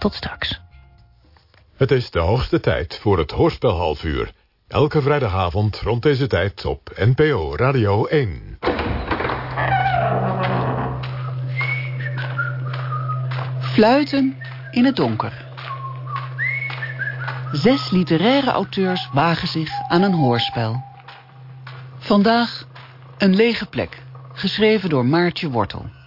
Tot straks. Het is de hoogste tijd voor het Hoorspel half uur. Elke vrijdagavond rond deze tijd op NPO Radio 1. Fluiten in het donker. Zes literaire auteurs wagen zich aan een hoorspel. Vandaag Een lege plek, geschreven door Maartje Wortel.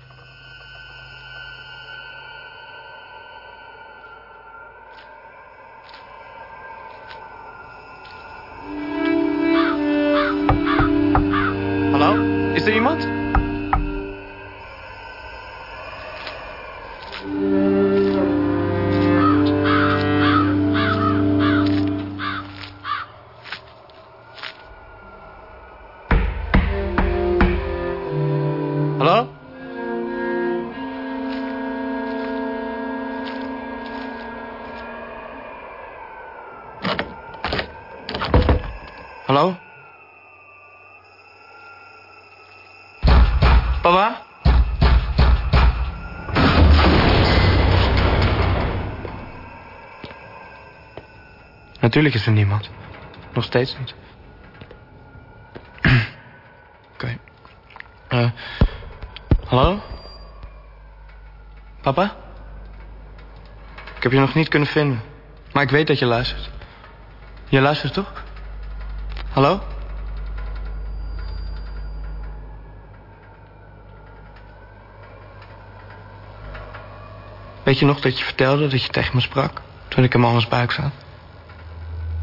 Natuurlijk is er niemand. Nog steeds niet. Oké. Eh, hallo? Papa? Ik heb je nog niet kunnen vinden. Maar ik weet dat je luistert. Je luistert toch? Hallo? Weet je nog dat je vertelde dat je tegen me sprak? Toen ik in mama's buik zat?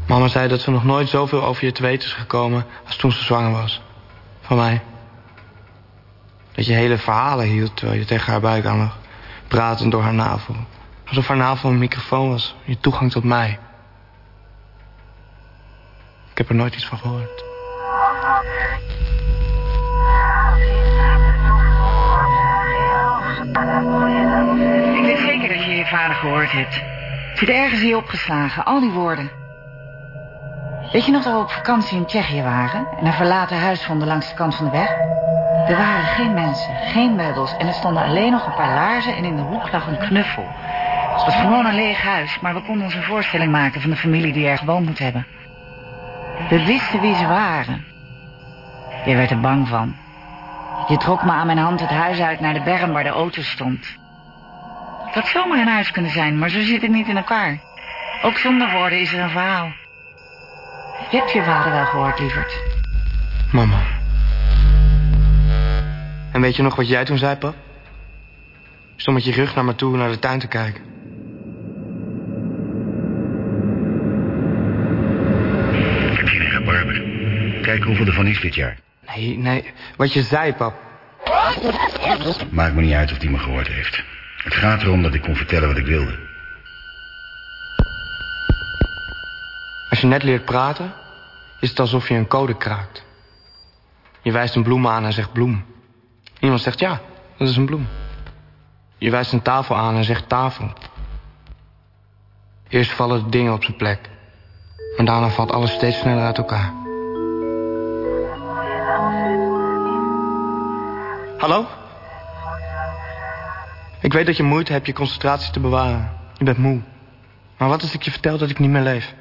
Mama zei dat ze nog nooit zoveel over je te weten is gekomen... als toen ze zwanger was. Van mij. Dat je hele verhalen hield terwijl je tegen haar buik aan lag. Pratend door haar navel. Alsof haar navel een microfoon was. Je toegang tot mij. Ik heb er nooit iets van gehoord. Ik weet zeker dat je je vader gehoord hebt. Het zit ergens hier opgeslagen, al die woorden. Weet je nog dat we op vakantie in Tsjechië waren... en een verlaten huis vonden langs de kant van de weg? Er waren geen mensen, geen meubels... en er stonden alleen nog een paar laarzen en in de hoek lag een knuffel. Het was gewoon een leeg huis, maar we konden ons een voorstelling maken... van de familie die er gewoond moet hebben. We wisten wie ze waren. Je werd er bang van. Je trok me aan mijn hand het huis uit naar de berm waar de auto stond. Het had zomaar een huis kunnen zijn, maar zo zit het niet in elkaar. Ook zonder woorden is er een verhaal. Je hebt je vader wel gehoord, lieverd. Mama. En weet je nog wat jij toen zei, pap? Stond met je rug naar me toe naar de tuin te kijken. Heb je een rabarber? Kijk hoeveel er van is dit jaar. Nee, nee. Wat je zei, pap. Maakt me niet uit of die me gehoord heeft. Het gaat erom dat ik kon vertellen wat ik wilde. Als je net leert praten, is het alsof je een code kraakt. Je wijst een bloem aan en zegt bloem. Iemand zegt ja, dat is een bloem. Je wijst een tafel aan en zegt tafel. Eerst vallen de dingen op zijn plek. En daarna valt alles steeds sneller uit elkaar. Hallo? Ik weet dat je moeite hebt je concentratie te bewaren. Je bent moe. Maar wat als ik je vertel dat ik niet meer leef?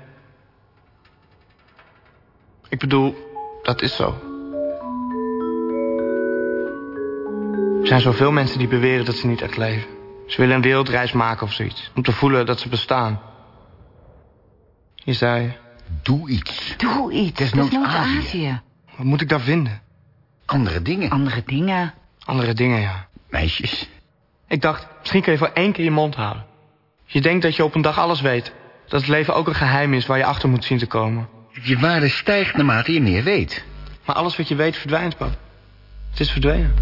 Ik bedoel, dat is zo. Er zijn zoveel mensen die beweren dat ze niet echt leven. Ze willen een wereldreis maken of zoiets. Om te voelen dat ze bestaan. Je zei, Doe iets. Doe iets. Desnoods Desnoods Azië. Azië. wat moet ik daar vinden? Andere dingen. Andere dingen. Andere dingen, ja. Meisjes. Ik dacht, misschien kun je voor één keer je mond houden. Je denkt dat je op een dag alles weet. Dat het leven ook een geheim is waar je achter moet zien te komen. Je waarde stijgt naarmate je meer weet. Maar alles wat je weet verdwijnt, pap. Het is verdwenen.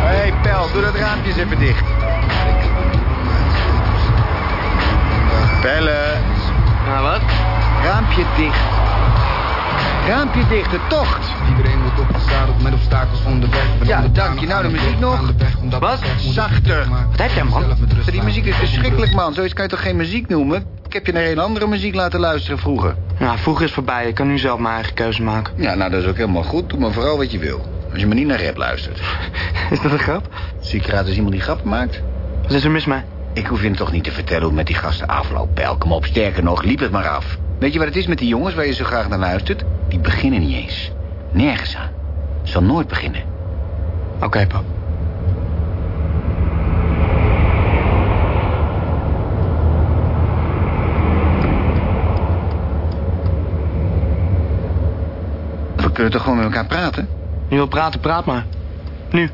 Hé, hey, Pel, doe dat raampje eens even dicht. Pelle, Nou, wat? raampje dicht. Raampje dicht, de tocht. Iedereen opgezadeld met obstakels onderweg. Ja, dank je. Nou, de muziek nog? Wat? Zachter. Wat heb jij, man? Die muziek is verschrikkelijk, man. Zoiets kan je toch geen muziek noemen? Ik heb je naar een andere muziek laten luisteren vroeger. Nou, vroeger is voorbij. Ik kan nu zelf mijn eigen keuze maken. Ja, nou, dat is ook helemaal goed. Doe maar vooral wat je wil. Als je maar niet naar rap luistert. Is dat een grap? Zie ik eruit als iemand die grappen maakt? Wat is er mis mee? Ik hoef je toch niet te vertellen hoe het met die gasten afloopt, Pel. Kom op, sterker nog, liep het maar af. Weet je wat het is met die jongens waar je zo graag naar luistert? Die beginnen niet eens. Nergens aan. Zal nooit beginnen. Oké, pap. We kunnen toch gewoon met elkaar praten? Je wil praten, praat maar. Nu.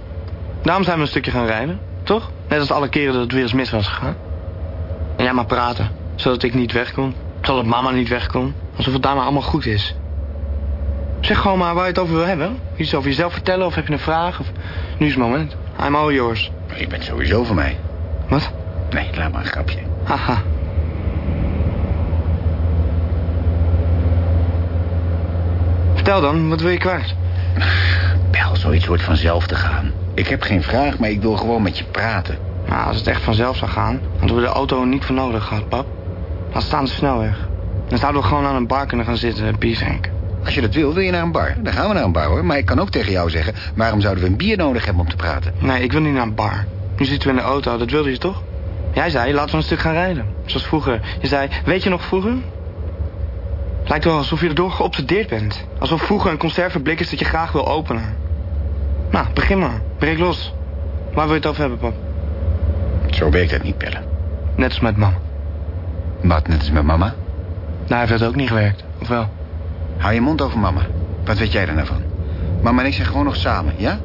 Daarom zijn we een stukje gaan rijden, toch? Net als alle keren dat het weer eens mis was gegaan. En jij maar praten, zodat ik niet weg kon. Zodat mama niet weg kon. Alsof het daar maar allemaal goed is. Zeg gewoon maar waar je het over wil hebben. Iets over jezelf vertellen of heb je een vraag? Of... Nu is het moment. I'm all yours. Je bent sowieso voor mij. Wat? Nee, laat maar een grapje. Haha. Vertel dan, wat wil je kwijt? Pel, zoiets wordt vanzelf te gaan. Ik heb geen vraag, maar ik wil gewoon met je praten. Nou, als het echt vanzelf zou gaan, hadden we de auto niet voor nodig gehad, pap. Dan staan de snelweg. Dan zouden we gewoon aan een bar kunnen gaan zitten en bier drinken. Als je dat wil, wil je naar een bar. Dan gaan we naar een bar, hoor. Maar ik kan ook tegen jou zeggen... waarom zouden we een bier nodig hebben om te praten? Nee, ik wil niet naar een bar. Nu zitten we in de auto, dat wilde je toch? Jij zei, laten we een stuk gaan rijden. Zoals vroeger. Je zei, weet je nog vroeger? Lijkt wel alsof je erdoor geobsedeerd bent. Alsof vroeger een conserveblik is dat je graag wil openen. Nou, begin maar. Breek los. Waar wil je het over hebben, pap? Zo werkt dat niet, Pelle. Net als met mama. Wat, net als met mama? Daar heeft dat ook niet gewerkt, of wel? Hou je mond over mama. Wat weet jij er nou van? Mama en ik zijn gewoon nog samen, ja?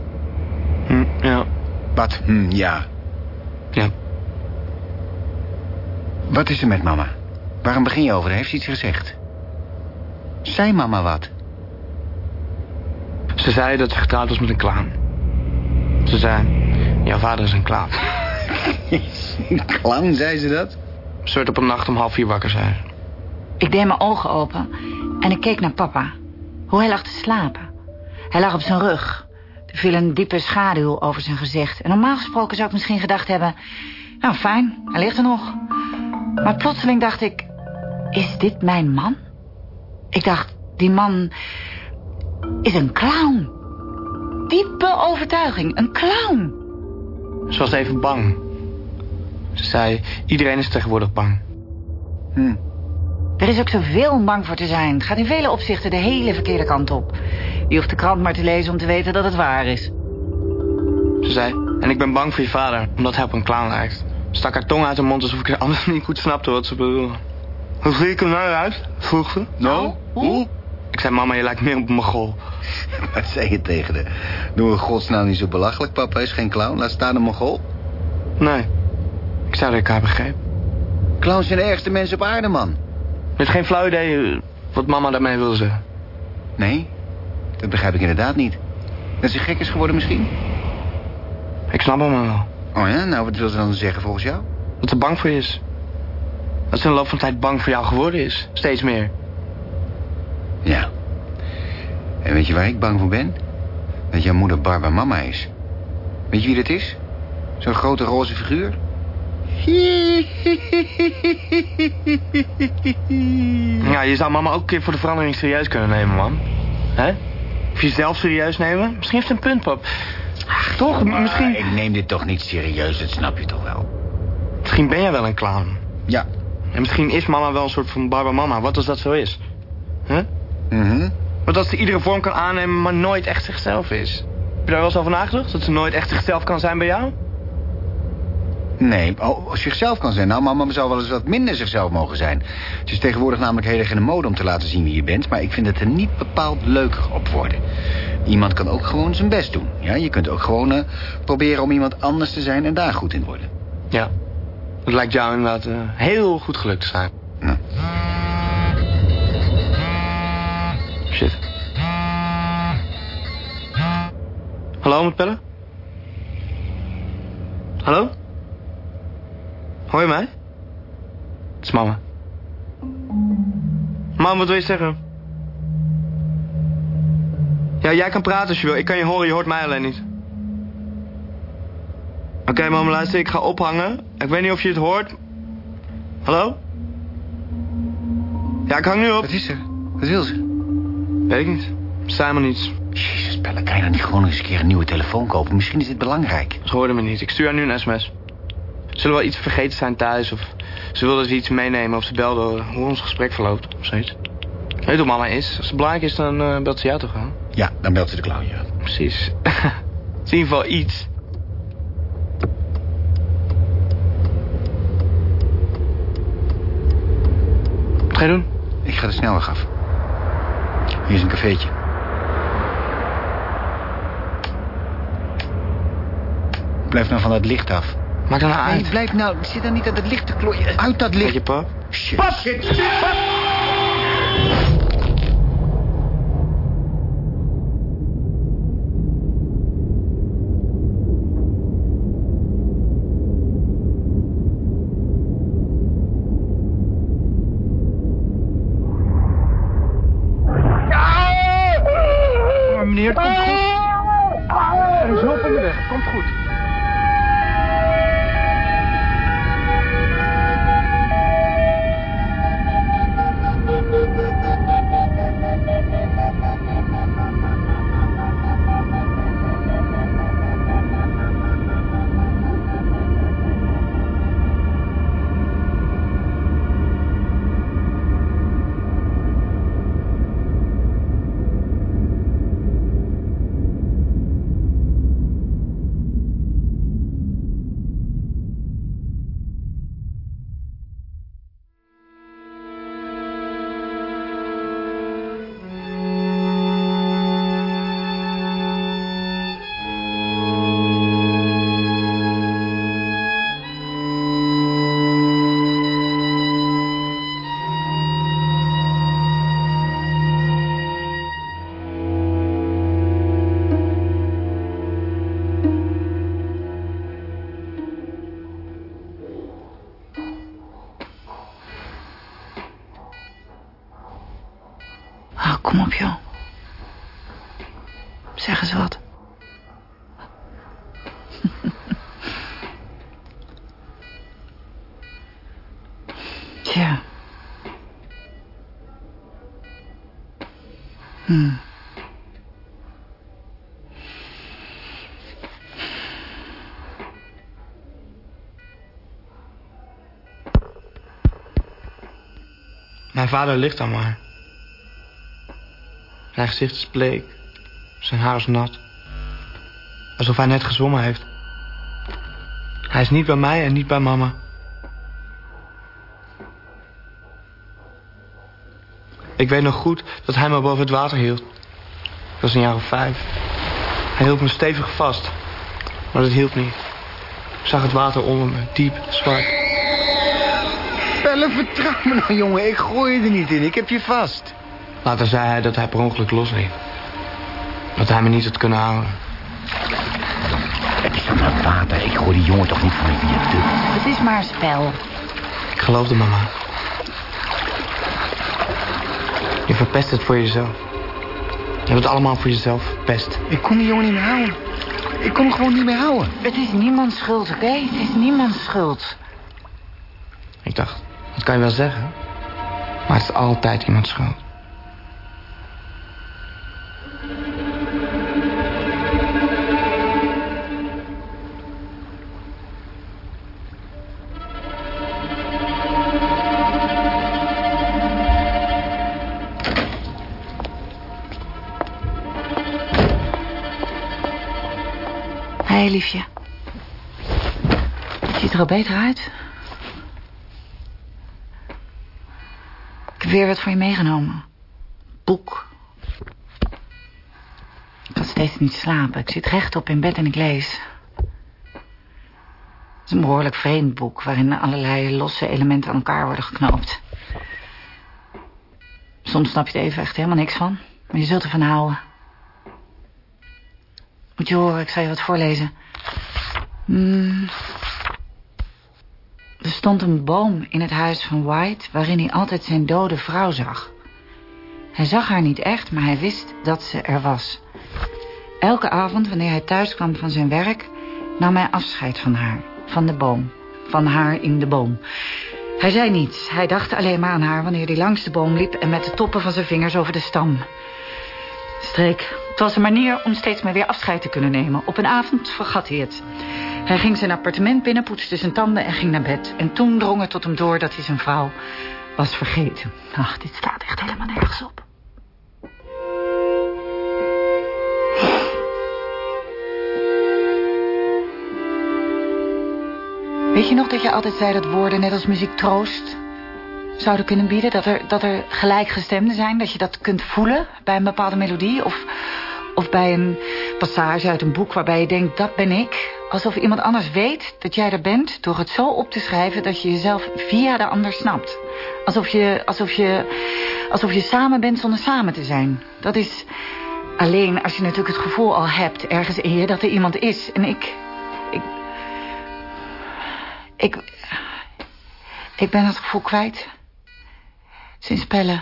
Hm, ja. Wat? Hm, ja. Ja. Wat is er met mama? Waarom begin je over? Heeft ze iets gezegd? Zei mama wat? Ze zei dat ze getrouwd was met een clown. Ze zei, jouw vader is een clown. Clown, zei ze dat? Ze werd op een nacht om half vier wakker, zei ze. Ik deed mijn ogen open en ik keek naar papa. Hoe hij lag te slapen. Hij lag op zijn rug. Er viel een diepe schaduw over zijn gezicht. En normaal gesproken zou ik misschien gedacht hebben... Nou, fijn, hij ligt er nog. Maar plotseling dacht ik... Is dit mijn man? Ik dacht, die man is een clown. Diepe overtuiging, een clown. Ze was even bang. Ze zei, iedereen is tegenwoordig bang. Hm. Er is ook zoveel om bang voor te zijn. Het gaat in vele opzichten de hele verkeerde kant op. Je hoeft de krant maar te lezen om te weten dat het waar is. Ze zei, en ik ben bang voor je vader, omdat hij op een clown lijkt. Stak haar tong uit haar mond alsof ik anders niet goed snapte wat ze bedoelde. Hoe zie ik er nou uit? vroeg ze. Nou, hoe? Ik zei, mama, je lijkt meer op een mogol. Wat zei je tegen de? Doe in godsnaam niet zo belachelijk. Papa is geen clown. Laat staan een mogol. Nee, ik zei dat ik haar begreep. Clowns zijn de ergste mensen op aarde, man. Je hebt geen flauw idee eh, wat mama daarmee wil zeggen. Nee, dat begrijp ik inderdaad niet. Dat ze gek is geworden misschien? Ik snap hem wel. Oh ja, nou wat wil ze dan zeggen volgens jou? Dat ze bang voor je is. Dat ze in de loop van de tijd bang voor jou geworden is. Steeds meer. Ja. En weet je waar ik bang voor ben? Dat jouw moeder Barbara mama is. Weet je wie dat is? Zo'n grote roze figuur? Ja, je zou mama ook een keer voor de verandering serieus kunnen nemen, man. Hè? Of jezelf serieus nemen? Misschien heeft ze een punt, pap. Toch? Maar Misschien... ik neem dit toch niet serieus, dat snap je toch wel? Misschien ben jij wel een clown. Ja. En misschien is mama wel een soort van Barbara mama. Wat als dat zo is? Huh? Mhm. Wat als ze iedere vorm kan aannemen, maar nooit echt zichzelf is? Heb je daar wel eens over nagedacht? Dat ze nooit echt zichzelf kan zijn bij jou? Nee, oh, zichzelf kan zijn. Nou, mama zou wel eens wat minder zichzelf mogen zijn. Het is tegenwoordig namelijk heel erg in de mode om te laten zien wie je bent... maar ik vind het er niet bepaald leuk op worden. Iemand kan ook gewoon zijn best doen. Ja? Je kunt ook gewoon eh, proberen om iemand anders te zijn en daar goed in worden. Ja. Dat lijkt jou inderdaad eh, heel goed gelukt te zijn. Nou, Shit. Hallo, met Pelle? Hallo? Hoor je mij? Het is mama. Mam, wat wil je zeggen? Ja, jij kan praten als je wil. Ik kan je horen, je hoort mij alleen niet. Oké, mama, luister, ik ga ophangen. Ik weet niet of je het hoort. Hallo? Ja, ik hang nu op. Wat is er? Wat wil ze? Weet ik niet. Zei maar niets. Jezus, Bella, kan je dan niet gewoon eens een keer een nieuwe telefoon kopen? Misschien is dit belangrijk. Ze hoorde me niet. Ik stuur haar nu een sms. Zullen we wel iets vergeten zijn thuis? Of ze wilde ze iets meenemen of ze belde hoe ons gesprek verloopt of zoiets. Weet hoe mama is? Als het belangrijk is, dan uh, belt ze jou toch aan? Ja, dan belt ze de clown, ja. Precies. Het is in ieder geval iets. Wat ga je doen? Ik ga de snelweg af. Hier is een cafeetje. Blijf nou van dat licht af. Maak dan nou Nee, uit. blijf nou. Zit dan niet aan dat licht te klooien. Uit dat licht. je, pap? Shit. Shit. Maar Joh. Zeg eens wat. Tja. Hm. Mijn vader ligt dan maar. Zijn gezicht is bleek. Zijn haar is nat. Alsof hij net gezwommen heeft. Hij is niet bij mij en niet bij mama. Ik weet nog goed dat hij me boven het water hield. Ik was een jaar of vijf. Hij hield me stevig vast. Maar dat hielp niet. Ik zag het water onder me, diep, zwart. Bella, vertrouw me nou, jongen. Ik gooi je er niet in. Ik heb je vast. Later zei hij dat hij per ongeluk losliep. Dat hij me niet had kunnen houden. Het is toch maar water. Ik gooi die jongen toch niet van een viaduct. Het is maar een spel. Ik geloofde mama. Je verpest het voor jezelf. Je hebt het allemaal voor jezelf verpest. Ik kon die jongen niet meer houden. Ik kon hem gewoon niet meer houden. Het is niemands schuld, oké? Het is niemands schuld. Ik dacht, dat kan je wel zeggen. Maar het is altijd iemands schuld. Hey, liefje. Ziet er al beter uit? Ik heb weer wat voor je meegenomen. Boek. Ik kan steeds niet slapen. Ik zit rechtop in bed en ik lees. Het is een behoorlijk vreemd boek... waarin allerlei losse elementen aan elkaar worden geknoopt. Soms snap je er even echt helemaal niks van. Maar je zult ervan houden. Moet je horen, ik zal je wat voorlezen. Hmm. Er stond een boom in het huis van White... waarin hij altijd zijn dode vrouw zag. Hij zag haar niet echt, maar hij wist dat ze er was. Elke avond, wanneer hij thuis kwam van zijn werk... nam hij afscheid van haar, van de boom. Van haar in de boom. Hij zei niets. Hij dacht alleen maar aan haar wanneer hij langs de boom liep... en met de toppen van zijn vingers over de stam. Streek. Het was een manier om steeds maar weer afscheid te kunnen nemen. Op een avond vergat hij het. Hij ging zijn appartement binnen, poetste zijn tanden en ging naar bed. En toen drong het tot hem door dat hij zijn vrouw was vergeten. Ach, dit staat echt helemaal nergens op. Weet je nog dat je altijd zei dat woorden net als muziek troost zouden kunnen bieden? Dat er, dat er gelijkgestemden zijn, dat je dat kunt voelen bij een bepaalde melodie? Of, of bij een passage uit een boek waarbij je denkt, dat ben ik. Alsof iemand anders weet dat jij er bent door het zo op te schrijven dat je jezelf via de ander snapt. Alsof je, alsof je, alsof je samen bent zonder samen te zijn. Dat is alleen als je natuurlijk het gevoel al hebt ergens in je dat er iemand is. En ik, ik, ik, ik ben het gevoel kwijt. Sinds Pelle.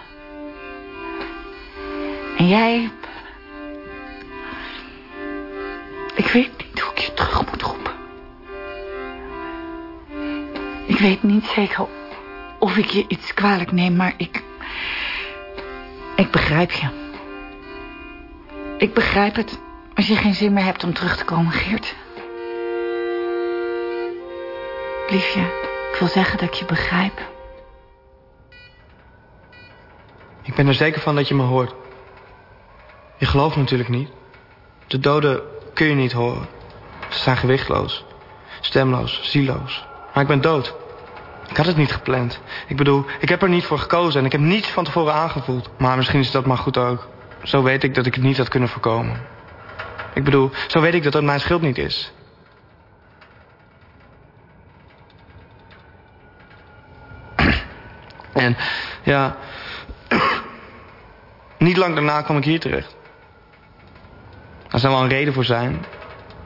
En jij... Ik weet niet hoe ik je terug moet roepen. Ik weet niet zeker of ik je iets kwalijk neem, maar ik... Ik begrijp je. Ik begrijp het als je geen zin meer hebt om terug te komen, Geert. Liefje, ik wil zeggen dat ik je begrijp. Ik ben er zeker van dat je me hoort. Je gelooft natuurlijk niet. De doden kun je niet horen. Ze zijn gewichtloos, stemloos, zieloos. Maar ik ben dood. Ik had het niet gepland. Ik bedoel, ik heb er niet voor gekozen en ik heb niets van tevoren aangevoeld. Maar misschien is dat maar goed ook. Zo weet ik dat ik het niet had kunnen voorkomen. Ik bedoel, zo weet ik dat het mijn schuld niet is. En ja, niet lang daarna kwam ik hier terecht. Daar zou wel een reden voor zijn.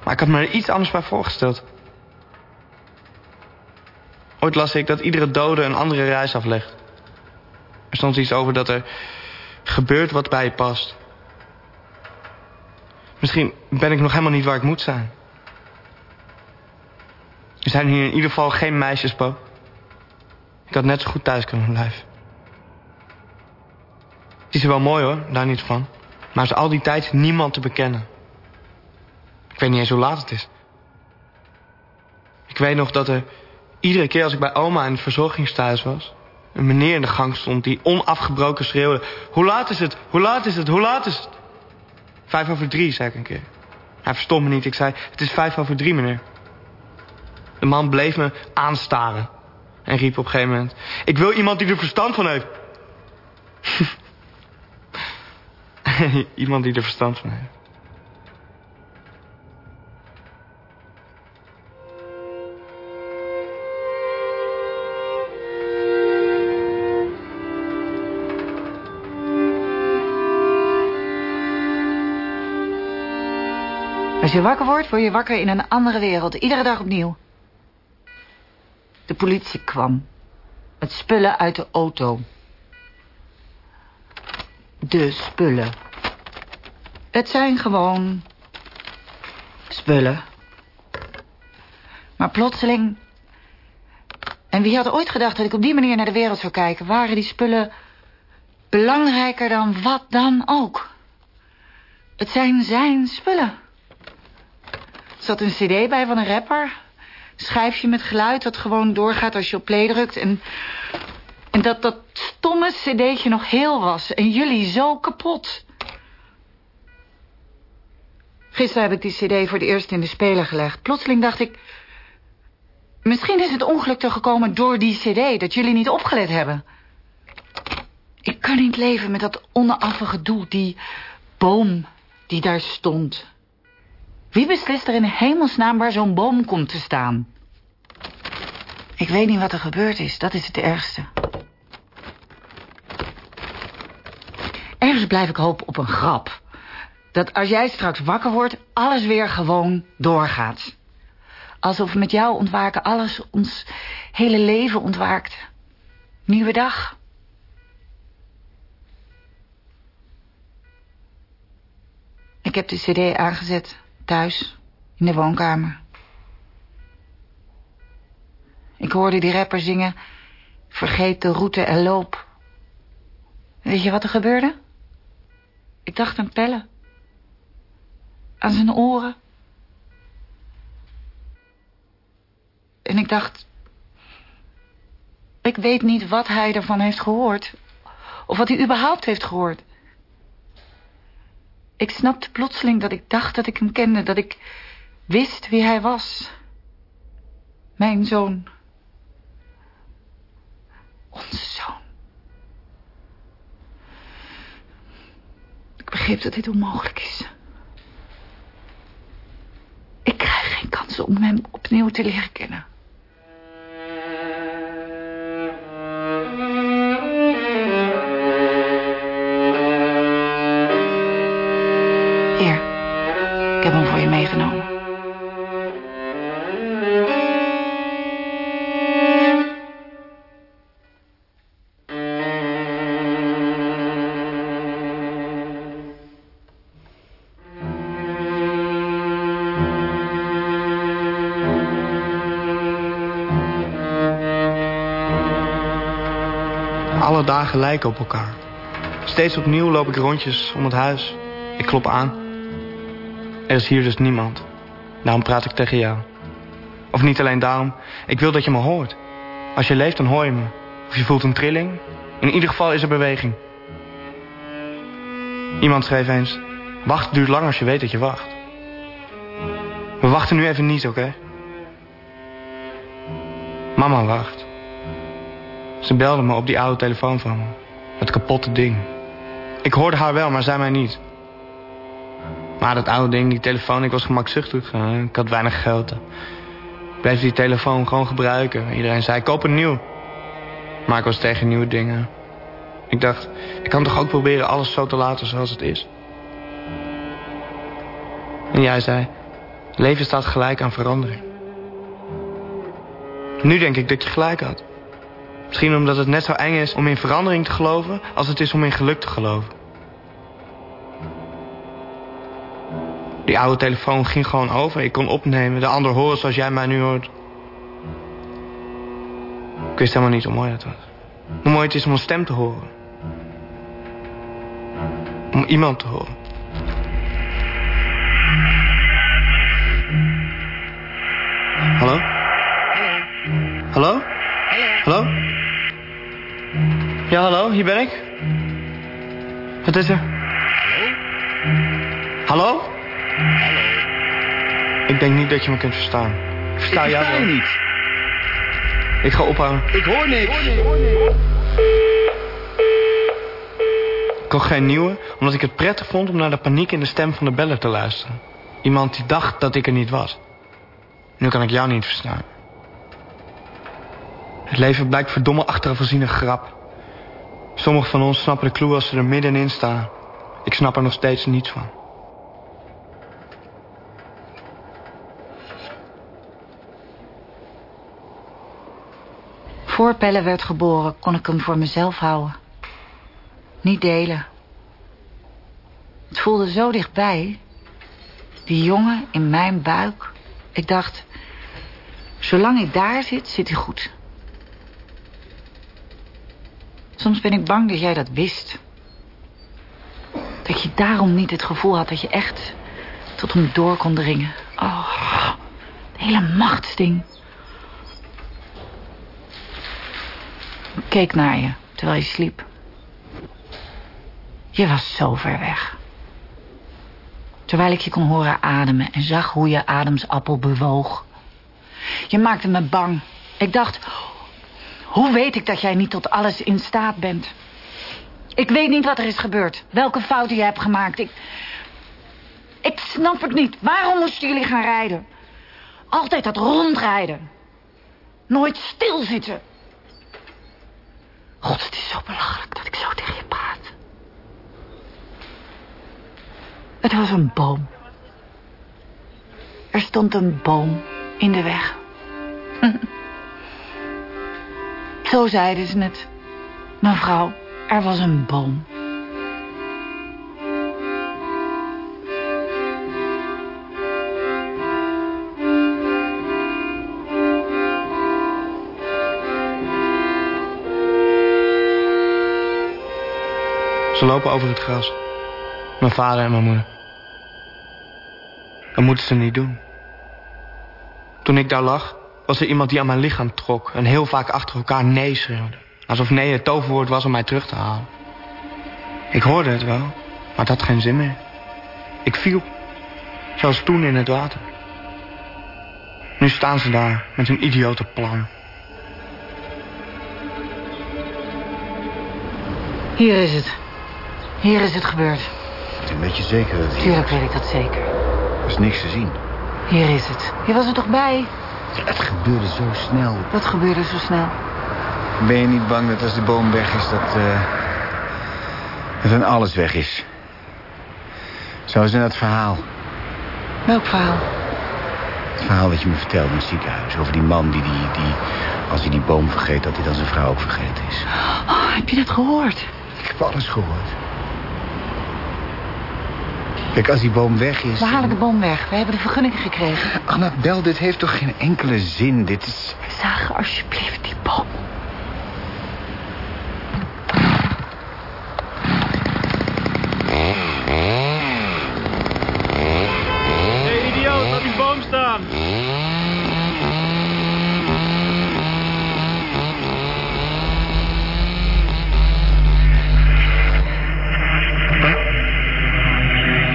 Maar ik had me er iets anders bij voorgesteld. Ooit las ik dat iedere dode een andere reis aflegt. Er stond iets over dat er gebeurt wat bij je past. Misschien ben ik nog helemaal niet waar ik moet zijn. Er zijn hier in ieder geval geen meisjes. Ik had net zo goed thuis kunnen blijven. Het is wel mooi hoor, daar niet van. Maar is al die tijd niemand te bekennen. Weet niet eens hoe laat het is. Ik weet nog dat er iedere keer als ik bij oma in het verzorgingstehuis was... een meneer in de gang stond die onafgebroken schreeuwde... Hoe laat is het? Hoe laat is het? Hoe laat is het? Vijf over drie, zei ik een keer. Hij verstond me niet. Ik zei, het is vijf over drie, meneer. De man bleef me aanstaren. En riep op een gegeven moment... Ik wil iemand die er verstand van heeft. iemand die er verstand van heeft. Als je wakker wordt, word je wakker in een andere wereld. Iedere dag opnieuw. De politie kwam. Met spullen uit de auto. De spullen. Het zijn gewoon... spullen. Maar plotseling... En wie had ooit gedacht dat ik op die manier naar de wereld zou kijken? Waren die spullen belangrijker dan wat dan ook? Het zijn zijn spullen. Zat een cd bij van een rapper. Schijfje met geluid dat gewoon doorgaat als je op play drukt. En, en dat dat stomme cd'tje nog heel was. En jullie zo kapot. Gisteren heb ik die cd voor het eerst in de speler gelegd. Plotseling dacht ik... Misschien is het ongeluk er gekomen door die cd... dat jullie niet opgelet hebben. Ik kan niet leven met dat onaffige doel. Die boom die daar stond... Wie beslist er in hemelsnaam waar zo'n boom komt te staan? Ik weet niet wat er gebeurd is, dat is het ergste. Ergens blijf ik hopen op een grap. Dat als jij straks wakker wordt, alles weer gewoon doorgaat. Alsof met jou ontwaken alles ons hele leven ontwaakt. Nieuwe dag. Ik heb de cd aangezet, thuis, in de woonkamer. Ik hoorde die rapper zingen... Vergeet de route en loop. Weet je wat er gebeurde? Ik dacht aan Pelle. Aan zijn oren. En ik dacht... Ik weet niet wat hij ervan heeft gehoord. Of wat hij überhaupt heeft gehoord. Ik snapte plotseling dat ik dacht dat ik hem kende. Dat ik wist wie hij was. Mijn zoon. Onze zoon. Ik begreep dat dit onmogelijk is. Ik krijg geen kans om hem opnieuw te leren kennen. Dagen lijken op elkaar. Steeds opnieuw loop ik rondjes om het huis. Ik klop aan. Er is hier dus niemand. Daarom praat ik tegen jou. Of niet alleen daarom. Ik wil dat je me hoort. Als je leeft, dan hoor je me. Of je voelt een trilling. In ieder geval is er beweging. Iemand schreef eens... Wachten duurt lang als je weet dat je wacht. We wachten nu even niet, oké? Mama wacht. Ze belde me op die oude telefoon van me. Het kapotte ding. Ik hoorde haar wel, maar zij mij niet. Maar dat oude ding, die telefoon, ik was gemakzuchtig. Eh, Ik had weinig geld. Ik bleef die telefoon gewoon gebruiken. Iedereen zei, koop een nieuw. Maar ik was tegen nieuwe dingen. Ik dacht, ik kan toch ook proberen alles zo te laten zoals het is. En jij zei, leven staat gelijk aan verandering. Nu denk ik dat je gelijk had. Misschien omdat het net zo eng is om in verandering te geloven... als het is om in geluk te geloven. Die oude telefoon ging gewoon over. Ik kon opnemen, de ander horen zoals jij mij nu hoort. Ik wist helemaal niet hoe mooi dat was. Hoe mooi het is om een stem te horen. Om iemand te horen. Hallo? Hallo? Hallo? Ja, hallo, hier ben ik. Wat is er? Hallo? Hallo? Ik denk niet dat je me kunt verstaan. Ik versta jou wel. niet. Ik ga ophangen. Ik hoor niks. Ik kocht geen nieuwe, omdat ik het prettig vond om naar de paniek in de stem van de beller te luisteren. Iemand die dacht dat ik er niet was. Nu kan ik jou niet verstaan. Het leven blijkt verdomme achteraf gezien een grap. Sommigen van ons snappen de clue als ze er middenin staan. Ik snap er nog steeds niets van. Voor Pelle werd geboren kon ik hem voor mezelf houden. Niet delen. Het voelde zo dichtbij. Die jongen in mijn buik. Ik dacht, zolang ik daar zit, zit hij goed. Soms ben ik bang dat jij dat wist. Dat je daarom niet het gevoel had dat je echt tot hem door kon dringen. Oh, het hele machtsding. Ik keek naar je terwijl je sliep. Je was zo ver weg. Terwijl ik je kon horen ademen en zag hoe je ademsappel bewoog. Je maakte me bang. Ik dacht, hoe weet ik dat jij niet tot alles in staat bent? Ik weet niet wat er is gebeurd. Welke fouten je hebt gemaakt. Ik, ik snap het niet. Waarom moesten jullie gaan rijden? Altijd dat rondrijden. Nooit stilzitten. God, het is zo belachelijk dat ik zo tegen je praat. Het was een boom. Er stond een boom in de weg. Zo zeiden ze het. Mevrouw, er was een boom. Ze lopen over het gras. Mijn vader en mijn moeder. Dat moeten ze niet doen. Toen ik daar lag, was er iemand die aan mijn lichaam trok... en heel vaak achter elkaar nee schreeuwde. Alsof nee het toverwoord was om mij terug te halen. Ik hoorde het wel, maar het had geen zin meer. Ik viel. Zoals toen in het water. Nu staan ze daar met hun idiote plan. Hier is het. Hier is het gebeurd. Weet je zeker dat het hier Tuurlijk weet ik dat zeker. Er is niks te zien. Hier is het. Je was er toch bij? Het gebeurde zo snel. Wat gebeurde zo snel? Ben je niet bang dat als de boom weg is, dat... eh dat dan alles weg is? Zoals in dat verhaal. Welk verhaal? Het verhaal dat je me vertelde in het ziekenhuis. Over die man die, die, die als hij die boom vergeet, dat hij dan zijn vrouw ook vergeten is. Oh, heb je dat gehoord? Ik heb alles gehoord. Kijk, als die boom weg is... We halen de boom weg. We hebben de vergunning gekregen. Annabel, dit heeft toch geen enkele zin? Dit is... Zag alsjeblieft die boom. hey, idioot, laat die boom staan.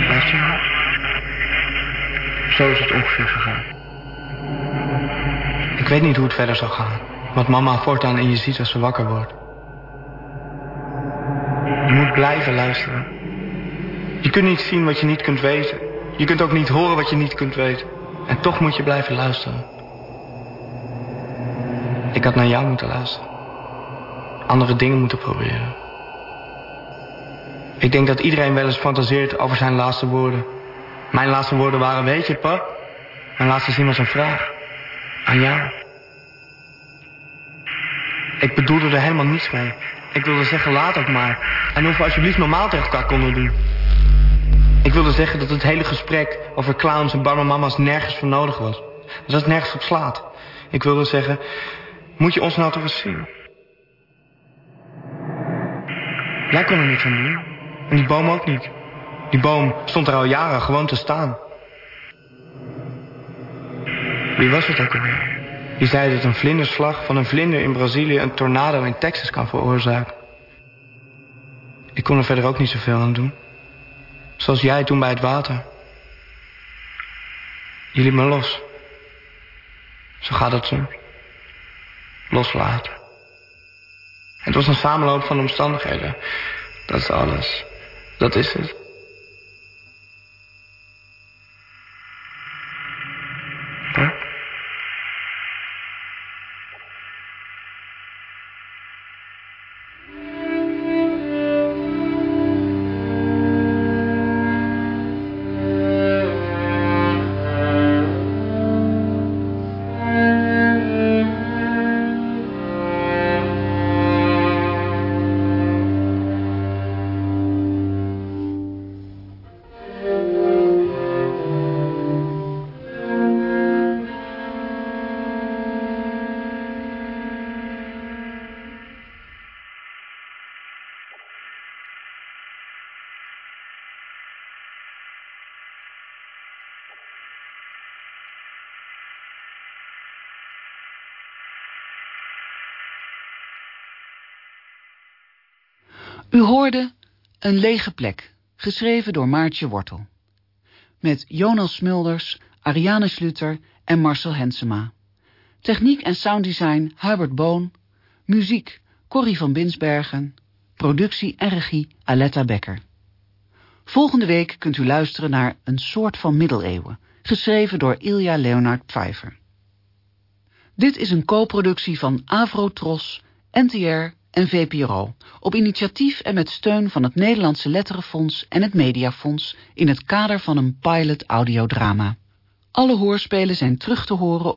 Luister je? Zo is het ongeveer gegaan. Ik weet niet hoe het verder zal gaan. Wat mama voortaan in je ziet als ze wakker wordt. Je moet blijven luisteren. Je kunt niet zien wat je niet kunt weten. Je kunt ook niet horen wat je niet kunt weten. En toch moet je blijven luisteren. Ik had naar jou moeten luisteren. Andere dingen moeten proberen. Ik denk dat iedereen wel eens fantaseert over zijn laatste woorden. Mijn laatste woorden waren, weet je, pa? Mijn laatste zin was een vraag. Aan jou. Ik bedoelde er helemaal niets mee. Ik wilde zeggen, laat ook maar. En of we alsjeblieft normaal tegen elkaar konden doen. Ik wilde zeggen dat het hele gesprek over clowns en barme mama's nergens voor nodig was. Dat het nergens op slaat. Ik wilde zeggen, moet je ons nou toch eens zien? Jij kon er niks aan doen. En die boom ook niet. Die boom stond er al jaren gewoon te staan. Wie was het ook alweer? Die zei dat een vlinderslag van een vlinder in Brazilië een tornado in Texas kan veroorzaken. Ik kon er verder ook niet zoveel aan doen. Zoals jij toen bij het water. Je liet me los. Zo gaat het soms. Loslaten. Het was een samenloop van omstandigheden. Dat is alles. Dat is het. U hoorde Een lege plek, geschreven door Maartje Wortel. Met Jonas Smulders, Ariane Sluter en Marcel Hensema. Techniek en sounddesign Hubert Boon. Muziek Corrie van Binsbergen. Productie en regie Aletta Becker. Volgende week kunt u luisteren naar Een soort van middeleeuwen, geschreven door Ilja Leonard Pfeiffer. Dit is een co-productie van Avrotros, NTR en VPRO, op initiatief en met steun van het Nederlandse Letterenfonds en het Mediafonds in het kader van een pilot audiodrama. Alle hoorspelen zijn terug te horen